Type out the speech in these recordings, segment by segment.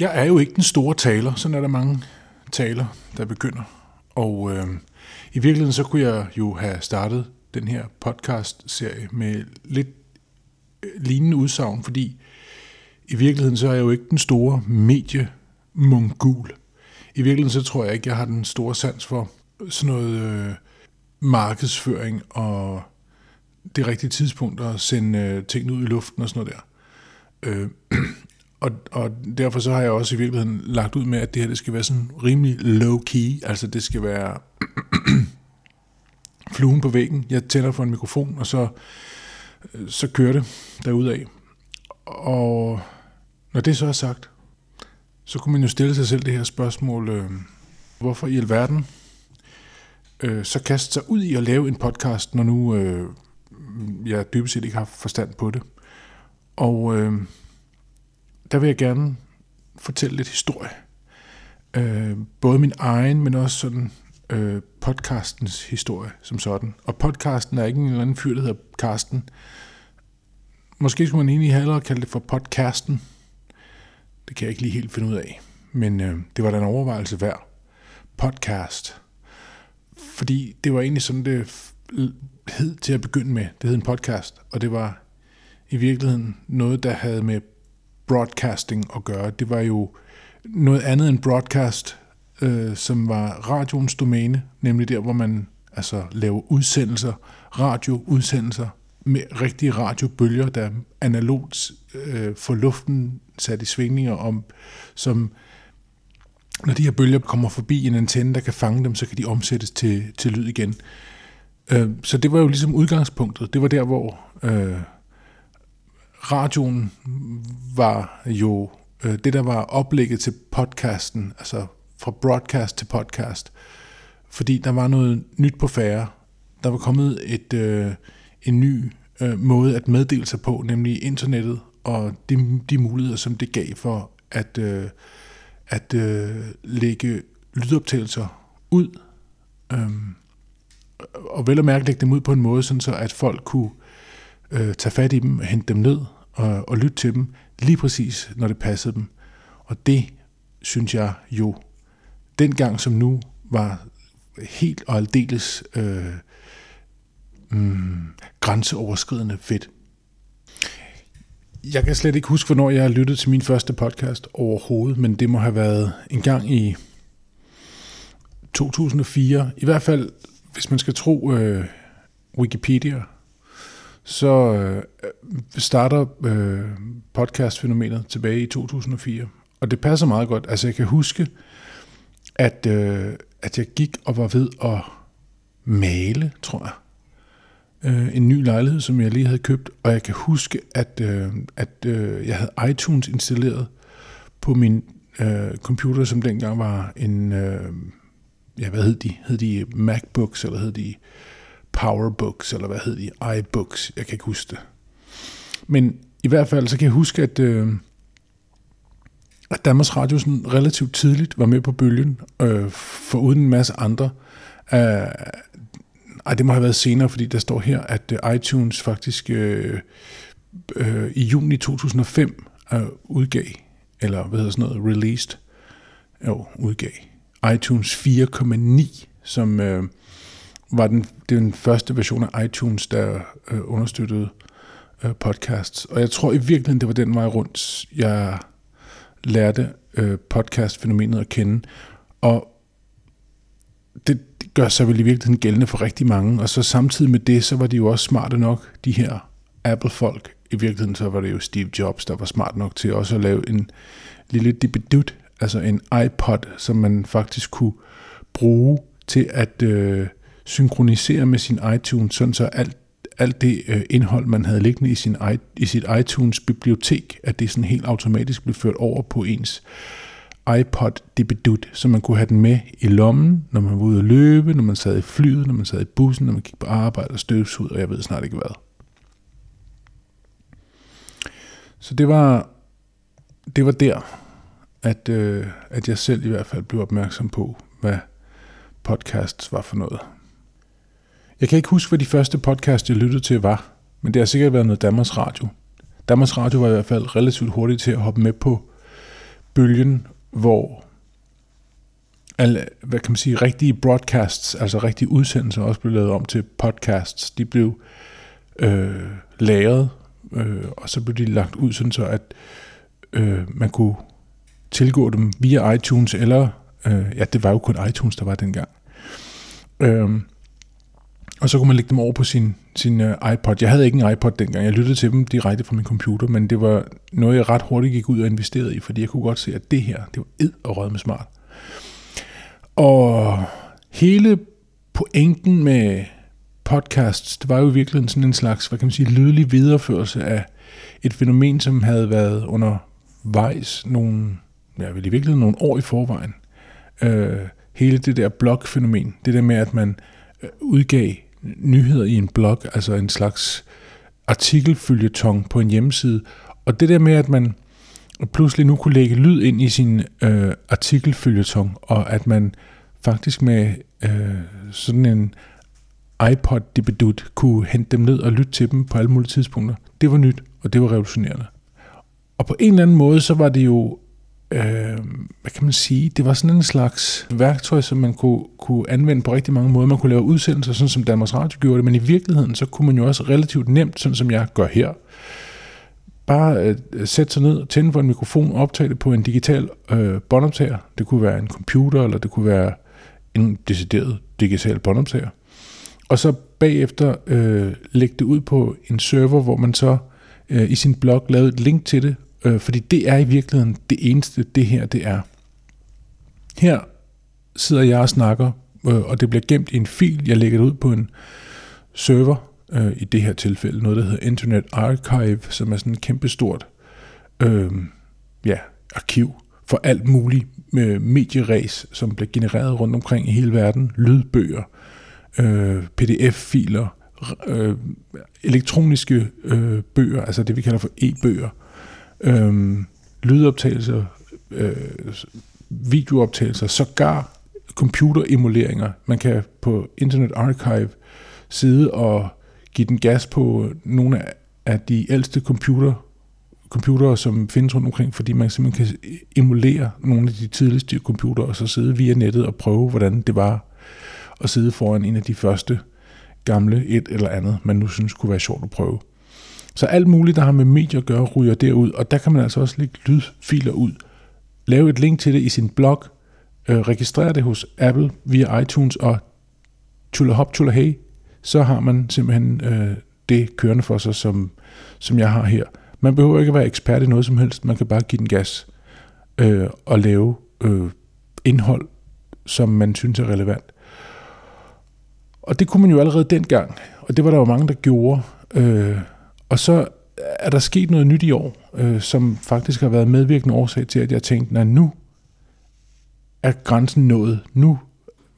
Jeg er jo ikke den store taler, sådan er der mange taler, der begynder. Og øh, i virkeligheden så kunne jeg jo have startet den her podcast-serie med lidt øh, lignende udsagn, fordi i virkeligheden så er jeg jo ikke den store mediemongul. I virkeligheden så tror jeg ikke, jeg har den store sans for sådan noget øh, markedsføring og det rigtige tidspunkt at sende øh, ting ud i luften og sådan noget der. Øh, og, og derfor så har jeg også i virkeligheden lagt ud med, at det her det skal være sådan rimelig low-key, altså det skal være fluen på væggen. Jeg tænder for en mikrofon, og så, så kører det derudad. Og når det så er sagt, så kunne man jo stille sig selv det her spørgsmål, øh, hvorfor i alverden øh, så kaste sig ud i at lave en podcast, når nu øh, jeg dybest set ikke har forstand på det. Og øh, der vil jeg gerne fortælle lidt historie. Øh, både min egen, men også sådan øh, podcastens historie som sådan. Og podcasten er ikke en eller anden fyr, der hedder Karsten. Måske skulle man egentlig hellere kalde det for podcasten. Det kan jeg ikke lige helt finde ud af. Men øh, det var da en overvejelse værd. Podcast. Fordi det var egentlig sådan, det hed til at begynde med. Det hed en podcast, og det var i virkeligheden noget, der havde med broadcasting at gøre. Det var jo noget andet end broadcast, øh, som var radioens domæne, nemlig der, hvor man altså laver udsendelser, radioudsendelser med rigtige radiobølger, der analogt øh, får luften sat i svingninger om, som når de her bølger kommer forbi en antenne, der kan fange dem, så kan de omsættes til, til lyd igen. Øh, så det var jo ligesom udgangspunktet. Det var der, hvor øh, radioen var jo øh, det, der var oplægget til podcasten, altså fra broadcast til podcast, fordi der var noget nyt på færre. Der var kommet et, øh, en ny øh, måde at meddele sig på, nemlig internettet og de, de muligheder, som det gav for at, øh, at øh, lægge lydoptagelser ud. Øh, og vel at mærke lægge dem ud på en måde, sådan så at folk kunne øh, tage fat i dem, hente dem ned og, og lytte til dem lige præcis, når det passede dem. Og det synes jeg jo dengang som nu var helt og aldeles øh, mm, grænseoverskridende fedt. Jeg kan slet ikke huske, hvornår jeg har lyttet til min første podcast overhovedet, men det må have været en gang i 2004. I hvert fald, hvis man skal tro øh, Wikipedia, så øh, starter øh, podcastfænomenet tilbage i 2004. Og det passer meget godt. Altså jeg kan huske, at, øh, at jeg gik og var ved at male, tror jeg. Øh, en ny lejlighed, som jeg lige havde købt. Og jeg kan huske, at, øh, at øh, jeg havde iTunes installeret på min øh, computer, som dengang var en... Øh, ja, hvad hed de? Hed de MacBooks, eller hed de PowerBooks, eller hvad hed de? iBooks, jeg kan ikke huske det. Men i hvert fald, så kan jeg huske, at, øh, at Danmarks Radio sådan relativt tidligt var med på bølgen, øh, for uden en masse andre. Øh, ej, det må have været senere, fordi der står her, at øh, iTunes faktisk øh, øh, i juni 2005 øh, udgav, eller hvad hedder sådan noget, released, jo, udgav iTunes 4,9, som øh, var den, den første version af iTunes, der øh, understøttede øh, podcasts. Og jeg tror i virkeligheden, det var den vej rundt, jeg lærte øh, podcast-fænomenet at kende. Og det gør sig vel i virkeligheden gældende for rigtig mange. Og så samtidig med det, så var de jo også smarte nok, de her Apple-folk. I virkeligheden så var det jo Steve Jobs, der var smart nok til også at lave en lille dibidut, altså en iPod, som man faktisk kunne bruge til at øh, synkronisere med sin iTunes, sådan så alt, alt det øh, indhold, man havde liggende i, sin, i sit iTunes-bibliotek, at det sådan helt automatisk blev ført over på ens iPod Dibidut, så man kunne have den med i lommen, når man var ude at løbe, når man sad i flyet, når man sad i bussen, når man gik på arbejde og støvsud, og jeg ved snart ikke hvad. Så det var, det var der, at, øh, at jeg selv i hvert fald blev opmærksom på, hvad podcasts var for noget. Jeg kan ikke huske, hvad de første podcast, jeg lyttede til, var, men det har sikkert været noget Danmarks Radio. Danmarks Radio var i hvert fald relativt hurtigt til at hoppe med på, bølgen, hvor alle, hvad kan man sige, rigtige broadcasts, altså rigtige udsendelser også blev lavet om til podcasts. De blev øh, lagret, øh, og så blev de lagt ud, sådan så at øh, man kunne tilgå dem via iTunes, eller, øh, ja, det var jo kun iTunes, der var dengang. Øh, og så kunne man lægge dem over på sin, sin uh, iPod. Jeg havde ikke en iPod dengang. Jeg lyttede til dem direkte fra min computer, men det var noget, jeg ret hurtigt gik ud og investerede i, fordi jeg kunne godt se, at det her, det var ed og rød med smart. Og hele pointen med podcasts, det var jo virkelig sådan en slags, hvad kan man sige, lydelig videreførelse af et fænomen, som havde været undervejs nogle, ja, vel i virkeligheden nogle år i forvejen. Øh, hele det der blog-fænomen, det der med, at man øh, udgav nyheder i en blog, altså en slags artikelfølgetong på en hjemmeside, og det der med, at man pludselig nu kunne lægge lyd ind i sin øh, artikelfølgetong, og at man faktisk med øh, sådan en iPod dibidut kunne hente dem ned og lytte til dem på alle mulige tidspunkter. Det var nyt, og det var revolutionerende. Og på en eller anden måde, så var det jo, øh, hvad kan man sige, det var sådan en slags værktøj, som man kunne, kunne anvende på rigtig mange måder. Man kunne lave udsendelser, sådan som Danmarks Radio gjorde det, men i virkeligheden, så kunne man jo også relativt nemt, sådan som jeg gør her, bare øh, sætte sig ned, tænde for en mikrofon optage det på en digital øh, båndoptager. Det kunne være en computer, eller det kunne være en decideret digital båndoptager. Og så bagefter øh, lægge det ud på en server, hvor man så øh, i sin blog lavede et link til det, øh, fordi det er i virkeligheden det eneste, det her det er. Her sidder jeg og snakker, øh, og det bliver gemt i en fil. Jeg lægger det ud på en server, øh, i det her tilfælde, noget der hedder Internet Archive, som er sådan et kæmpestort øh, ja, arkiv for alt muligt med medieræs, som bliver genereret rundt omkring i hele verden. Lydbøger, øh, pdf-filer, øh, elektroniske øh, bøger, altså det vi kalder for e-bøger, øh, lydoptagelser, øh, videooptagelser, sågar computeremuleringer. Man kan på Internet Archive sidde og give den gas på nogle af de ældste computer computere, som findes rundt omkring, fordi man simpelthen kan emulere nogle af de tidligste computere, og så sidde via nettet og prøve, hvordan det var at sidde foran en af de første gamle et eller andet, man nu synes kunne være sjovt at prøve. Så alt muligt, der har med medier at gøre, ryger derud, og der kan man altså også lægge lydfiler ud. Lave et link til det i sin blog, øh, registrere det hos Apple via iTunes, og tulle hop, tulle hey, så har man simpelthen øh, det kørende for sig, som, som jeg har her. Man behøver ikke at være ekspert i noget som helst, man kan bare give den gas øh, og lave øh, indhold, som man synes er relevant. Og det kunne man jo allerede dengang, og det var der jo mange, der gjorde. Øh, og så er der sket noget nyt i år, øh, som faktisk har været medvirkende årsag til, at jeg tænkte, at nu er grænsen nået. Nu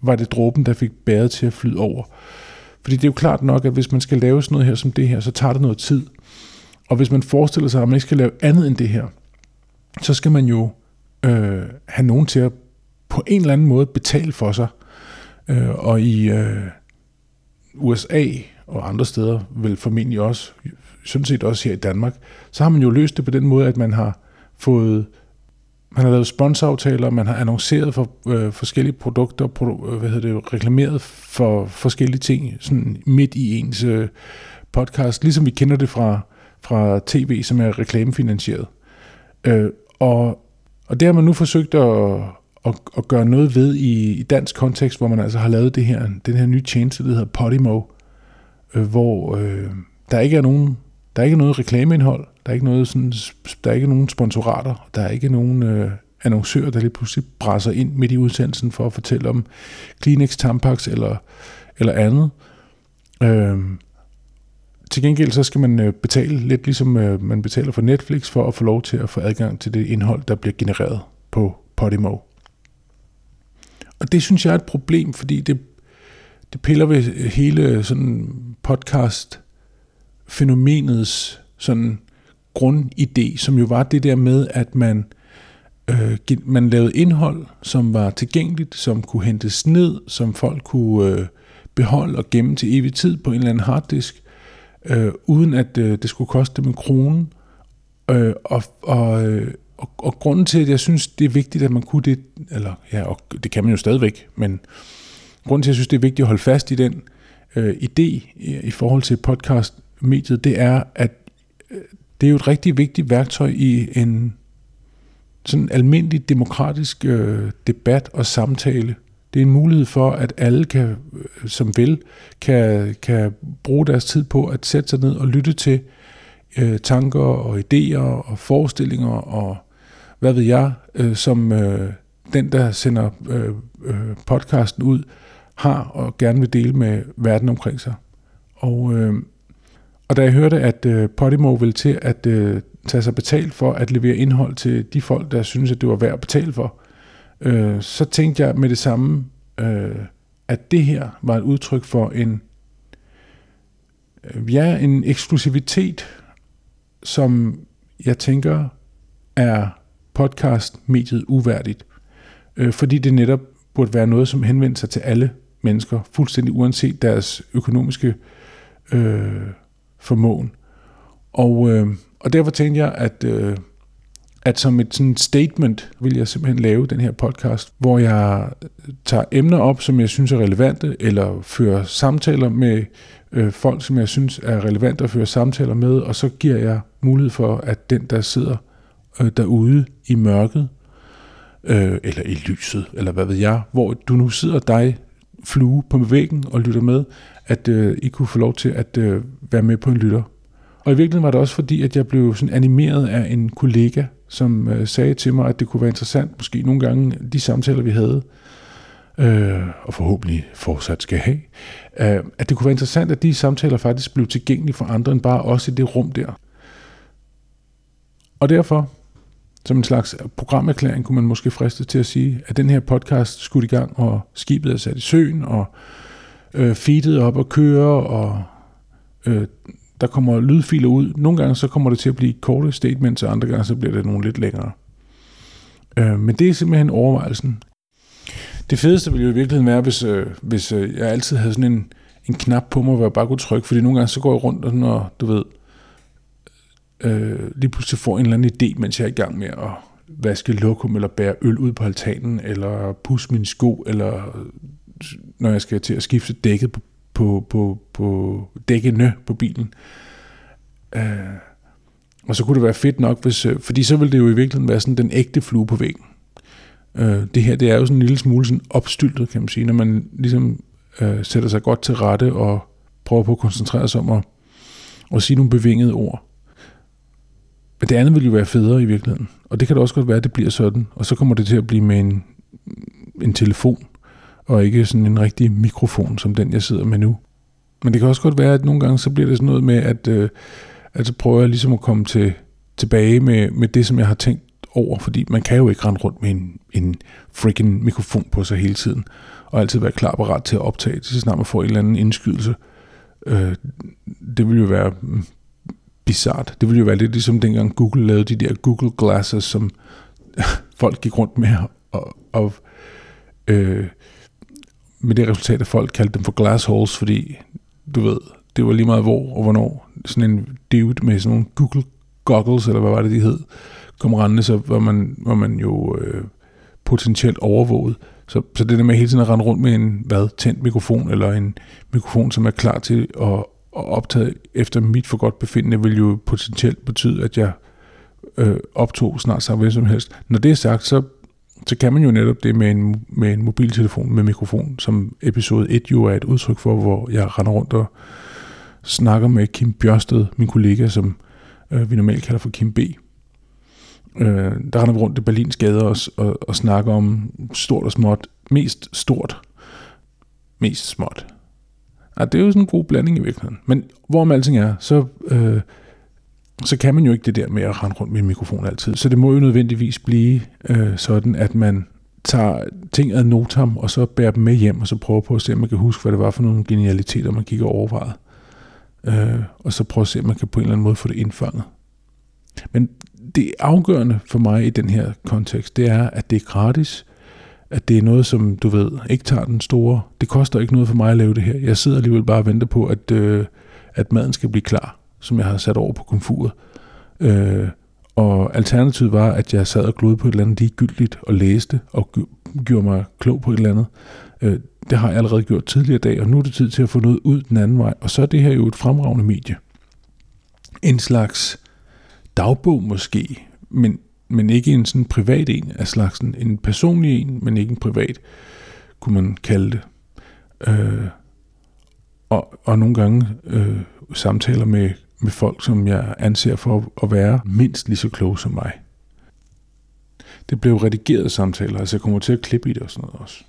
var det dråben, der fik bæret til at flyde over. Fordi det er jo klart nok, at hvis man skal lave sådan noget her som det her, så tager det noget tid. Og hvis man forestiller sig, at man ikke skal lave andet end det her, så skal man jo øh, have nogen til at på en eller anden måde betale for sig. Øh, og i øh, USA og andre steder, vel formentlig også, sådan set også her i Danmark, så har man jo løst det på den måde, at man har fået man har lavet sponsoraftaler, man har annonceret for øh, forskellige produkter, produ- øh, hvad hedder det, reklameret for forskellige ting, sådan midt i ens øh, podcast, ligesom vi kender det fra, fra tv, som er reklamefinansieret. Øh, og, og det har man nu forsøgt at, at, at gøre noget ved i, i dansk kontekst, hvor man altså har lavet det her, den her nye tjeneste, der hedder Podimo, øh, hvor øh, der ikke er nogen der er ikke noget reklameindhold, der er ikke, noget sådan, der er ikke nogen sponsorater, der er ikke nogen øh, annoncører, der lige pludselig presser ind midt i udsendelsen for at fortælle om Kleenex, Tampax eller, eller andet. Øh, til gengæld så skal man øh, betale lidt ligesom øh, man betaler for Netflix for at få lov til at få adgang til det indhold, der bliver genereret på Podimo. Og det synes jeg er et problem, fordi det, det piller ved hele sådan podcast fænomenets sådan grundidé, som jo var det der med, at man, øh, man lavede indhold, som var tilgængeligt, som kunne hentes ned, som folk kunne øh, beholde og gemme til evig tid på en eller anden harddisk, øh, uden at øh, det skulle koste dem en krone. Øh, og, og, øh, og, og grunden til, at jeg synes, det er vigtigt, at man kunne det, eller ja, og det kan man jo stadigvæk, men grunden til, at jeg synes, det er vigtigt at holde fast i den øh, idé i, i forhold til podcast, mediet, det er, at øh, det er jo et rigtig vigtigt værktøj i en sådan almindelig demokratisk øh, debat og samtale. Det er en mulighed for, at alle, kan, øh, som vil, kan, kan bruge deres tid på at sætte sig ned og lytte til øh, tanker og idéer og forestillinger og hvad ved jeg, øh, som øh, den, der sender øh, øh, podcasten ud, har og gerne vil dele med verden omkring sig. Og, øh, og da jeg hørte, at øh, Podimo ville til at øh, tage sig betalt for at levere indhold til de folk, der synes, at det var værd at betale for, øh, så tænkte jeg med det samme, øh, at det her var et udtryk for en, øh, ja, en eksklusivitet, som jeg tænker er podcast-mediet uværdigt. Øh, fordi det netop burde være noget, som henvender sig til alle mennesker, fuldstændig uanset deres økonomiske øh, formåen. Og, øh, og derfor tænkte jeg, at, øh, at som et sådan statement vil jeg simpelthen lave den her podcast, hvor jeg tager emner op, som jeg synes er relevante, eller fører samtaler med øh, folk, som jeg synes er relevante at føre samtaler med, og så giver jeg mulighed for, at den, der sidder øh, derude i mørket, øh, eller i lyset, eller hvad ved jeg, hvor du nu sidder dig flue på væggen og lytter med, at øh, I kunne få lov til at øh, være med på en lytter. Og i virkeligheden var det også fordi, at jeg blev sådan animeret af en kollega, som øh, sagde til mig, at det kunne være interessant, måske nogle gange de samtaler, vi havde, øh, og forhåbentlig fortsat skal have, øh, at det kunne være interessant, at de samtaler faktisk blev tilgængelige for andre end bare os i det rum der. Og derfor som en slags programerklæring, kunne man måske friste til at sige, at den her podcast skulle i gang, og skibet er sat i søen, og øh, feedet op og køre, og øh, der kommer lydfiler ud. Nogle gange så kommer det til at blive korte statements, og andre gange så bliver det nogle lidt længere. Øh, men det er simpelthen overvejelsen. Det fedeste ville jo i virkeligheden være, hvis, øh, hvis øh, jeg altid havde sådan en, en knap på mig, hvor jeg bare kunne trykke, fordi nogle gange så går jeg rundt, og, sådan, og du ved, øh, lige pludselig får en eller anden idé, mens jeg er i gang med at vaske lokum, eller bære øl ud på altanen, eller pusse mine sko, eller øh, når jeg skal til at skifte dækket på, på, på, på dækkene på bilen. Øh, og så kunne det være fedt nok, hvis, øh, fordi så ville det jo i virkeligheden være sådan den ægte flue på væggen. Øh, det her, det er jo sådan en lille smule sådan opstyltet, kan man sige, når man ligesom øh, sætter sig godt til rette og prøver på at koncentrere sig om at, at sige nogle bevingede ord. Men det andet vil jo være federe i virkeligheden. Og det kan da også godt være, at det bliver sådan. Og så kommer det til at blive med en, en telefon, og ikke sådan en rigtig mikrofon, som den, jeg sidder med nu. Men det kan også godt være, at nogle gange så bliver det sådan noget med, at, øh, at så prøver jeg ligesom at komme til, tilbage med, med det, som jeg har tænkt over, fordi man kan jo ikke rende rundt med en, en freaking mikrofon på sig hele tiden, og altid være klar og ret til at optage så snart man får en eller anden indskydelse. Øh, det vil jo være mm, bizart. Det ville jo være lidt ligesom dengang Google lavede de der Google Glasses, som folk gik rundt med, og, og øh, med det resultat, at folk kaldte dem for glass holes, fordi du ved, det var lige meget hvor og hvornår. Sådan en dude med sådan nogle Google goggles, eller hvad var det, de hed, kom rendende, så var man, var man jo øh, potentielt overvåget. Så, så det der med hele tiden at rende rundt med en hvad, tændt mikrofon, eller en mikrofon, som er klar til at, at optage efter mit for godt befindende, vil jo potentielt betyde, at jeg øh, optog snart sagt hvad som helst. Når det er sagt, så, så kan man jo netop det med en, med en mobiltelefon med mikrofon, som episode 1 jo er et udtryk for, hvor jeg render rundt og snakker med Kim Bjørsted, min kollega, som øh, vi normalt kalder for Kim B. Øh, der render vi rundt i Berlins gader og, og, og snakker om stort og småt. Mest stort, mest småt Ja, det er jo sådan en god blanding i virkeligheden. Men hvorom alting er, så, øh, så kan man jo ikke det der med at rende rundt med en mikrofon altid. Så det må jo nødvendigvis blive øh, sådan, at man tager ting ad notam, og så bærer dem med hjem, og så prøver på at se, om man kan huske, hvad det var for nogle genialiteter, man gik og overvejede. Øh, og så prøve at se, om man kan på en eller anden måde få det indfanget. Men det afgørende for mig i den her kontekst, det er, at det er gratis, at det er noget, som du ved, ikke tager den store. Det koster ikke noget for mig at lave det her. Jeg sidder alligevel bare og venter på, at, øh, at maden skal blive klar, som jeg har sat over på komfuret. Øh, Og alternativet var, at jeg sad og glodede på et eller andet ligegyldigt og læste og gjorde mig klog på et eller andet. Øh, det har jeg allerede gjort tidligere dag, og nu er det tid til at få noget ud den anden vej. Og så er det her jo et fremragende medie. En slags dagbog måske, men, men ikke en sådan privat en af slagsen. En personlig en, men ikke en privat, kunne man kalde det. Øh, og, og nogle gange øh, samtaler med, med folk, som jeg anser for at være mindst lige så kloge som mig. Det blev redigeret samtaler, altså jeg kommer til at klippe i det og sådan noget også.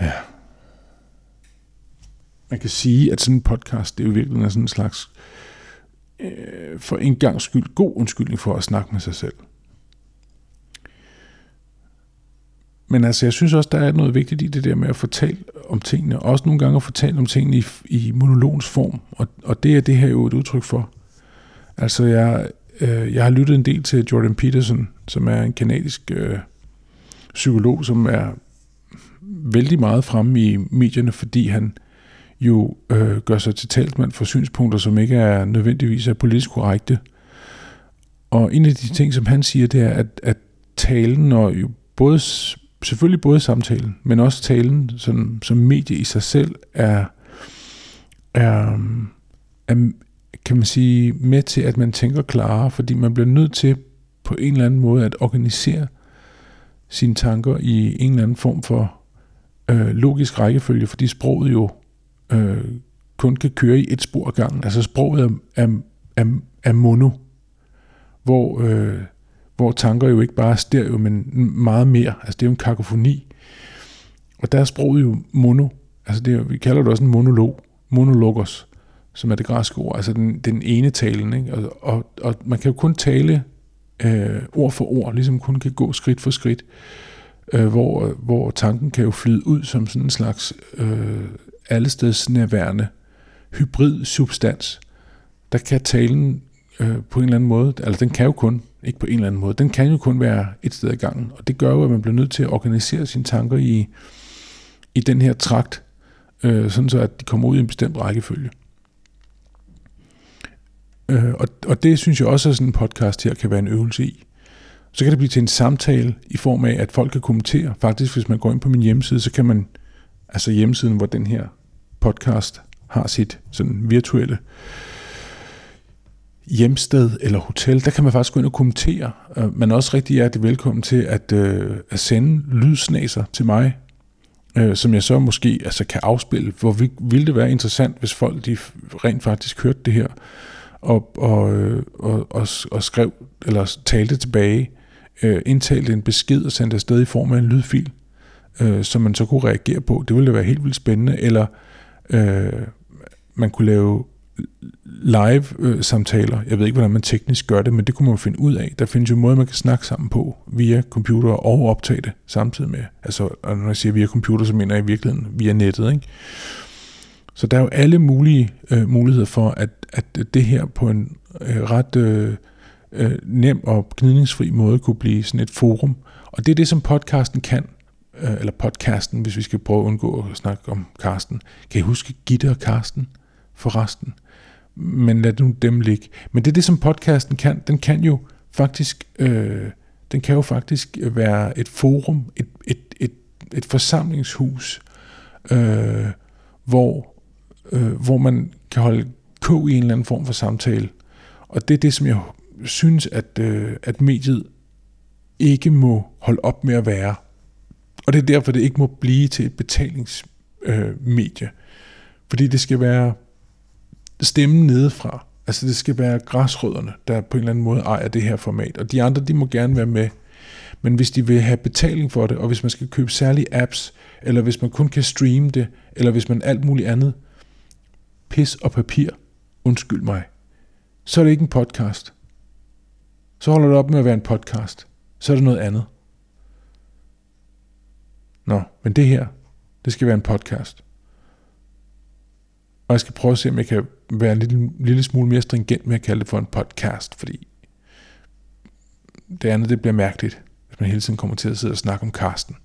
Ja. Man kan sige, at sådan en podcast, det er jo virkelig sådan en slags, øh, for en gang skyld, god undskyldning for at snakke med sig selv. Men altså, jeg synes også, der er noget vigtigt i det der med at fortælle om tingene. Også nogle gange at fortælle om tingene i, i monologens form. Og, og det er det her jo et udtryk for. Altså, jeg, øh, jeg har lyttet en del til Jordan Peterson, som er en kanadisk øh, psykolog, som er vældig meget fremme i medierne, fordi han jo øh, gør sig til talsmand for synspunkter, som ikke er nødvendigvis er politisk korrekte. Og en af de ting, som han siger, det er, at, at talen og jo både selvfølgelig både samtalen, men også talen som, som medie i sig selv er, er, er, kan man sige, med til, at man tænker klarere, fordi man bliver nødt til på en eller anden måde at organisere sine tanker i en eller anden form for øh, logisk rækkefølge, fordi sproget jo øh, kun kan køre i et spor ad gangen. Altså sproget er, er, er, er mono, hvor øh, hvor tanker jo ikke bare er stereo, men meget mere. Altså det er jo en kakofoni. Og der er sproget jo mono. Altså det er, vi kalder det også en monolog. Monologos, som er det græske ord. Altså den, den ene talen. Ikke? Og, og, og man kan jo kun tale øh, ord for ord, ligesom kun kan gå skridt for skridt. Øh, hvor, hvor tanken kan jo flyde ud som sådan en slags øh, allesteds nærværende hybrid substans. Der kan talen øh, på en eller anden måde, altså den kan jo kun ikke på en eller anden måde. Den kan jo kun være et sted ad gangen, og det gør jo, at man bliver nødt til at organisere sine tanker i, i den her trakt, øh, sådan så at de kommer ud i en bestemt rækkefølge. Øh, og, og det synes jeg også, at sådan en podcast her kan være en øvelse i. Så kan det blive til en samtale i form af, at folk kan kommentere. Faktisk, hvis man går ind på min hjemmeside, så kan man, altså hjemmesiden, hvor den her podcast har sit sådan virtuelle øh, hjemsted eller hotel, der kan man faktisk gå ind og kommentere. Øh, man er også rigtig hjertelig velkommen til at, øh, at sende lydsnæser til mig, øh, som jeg så måske altså, kan afspille. Hvor ville det være interessant, hvis folk de rent faktisk hørte det her, og, og, øh, og, og, og skrev eller talte tilbage, øh, indtalte en besked og sendte afsted i form af en lydfil, øh, som man så kunne reagere på. Det ville være helt vildt spændende. Eller øh, man kunne lave live-samtaler. Øh, jeg ved ikke, hvordan man teknisk gør det, men det kunne man finde ud af. Der findes jo måder, man kan snakke sammen på via computer og optage det samtidig med. Altså, når jeg siger via computer, så mener jeg i virkeligheden via nettet. Ikke? Så der er jo alle mulige øh, muligheder for, at, at det her på en øh, ret øh, øh, nem og gnidningsfri måde kunne blive sådan et forum. Og det er det, som podcasten kan øh, eller podcasten, hvis vi skal prøve at undgå at snakke om Karsten. Kan I huske Gitte og Karsten forresten? men lad nu dem ligge. Men det er det, som podcasten kan. Den kan jo faktisk, øh, den kan jo faktisk være et forum, et, et, et, et forsamlingshus, øh, hvor, øh, hvor man kan holde kog i en eller anden form for samtale. Og det er det, som jeg synes, at, øh, at mediet ikke må holde op med at være. Og det er derfor, det ikke må blive til et betalingsmedie. Øh, Fordi det skal være stemmen nedefra. Altså det skal være græsrødderne, der på en eller anden måde ejer det her format. Og de andre, de må gerne være med. Men hvis de vil have betaling for det, og hvis man skal købe særlige apps, eller hvis man kun kan streame det, eller hvis man alt muligt andet, pis og papir, undskyld mig, så er det ikke en podcast. Så holder det op med at være en podcast. Så er det noget andet. Nå, men det her, det skal være en podcast. Og jeg skal prøve at se, om jeg kan være en lille, lille smule mere stringent med at kalde det for en podcast, fordi det andet det bliver mærkeligt, hvis man hele tiden kommer til at sidde og snakke om Karsten.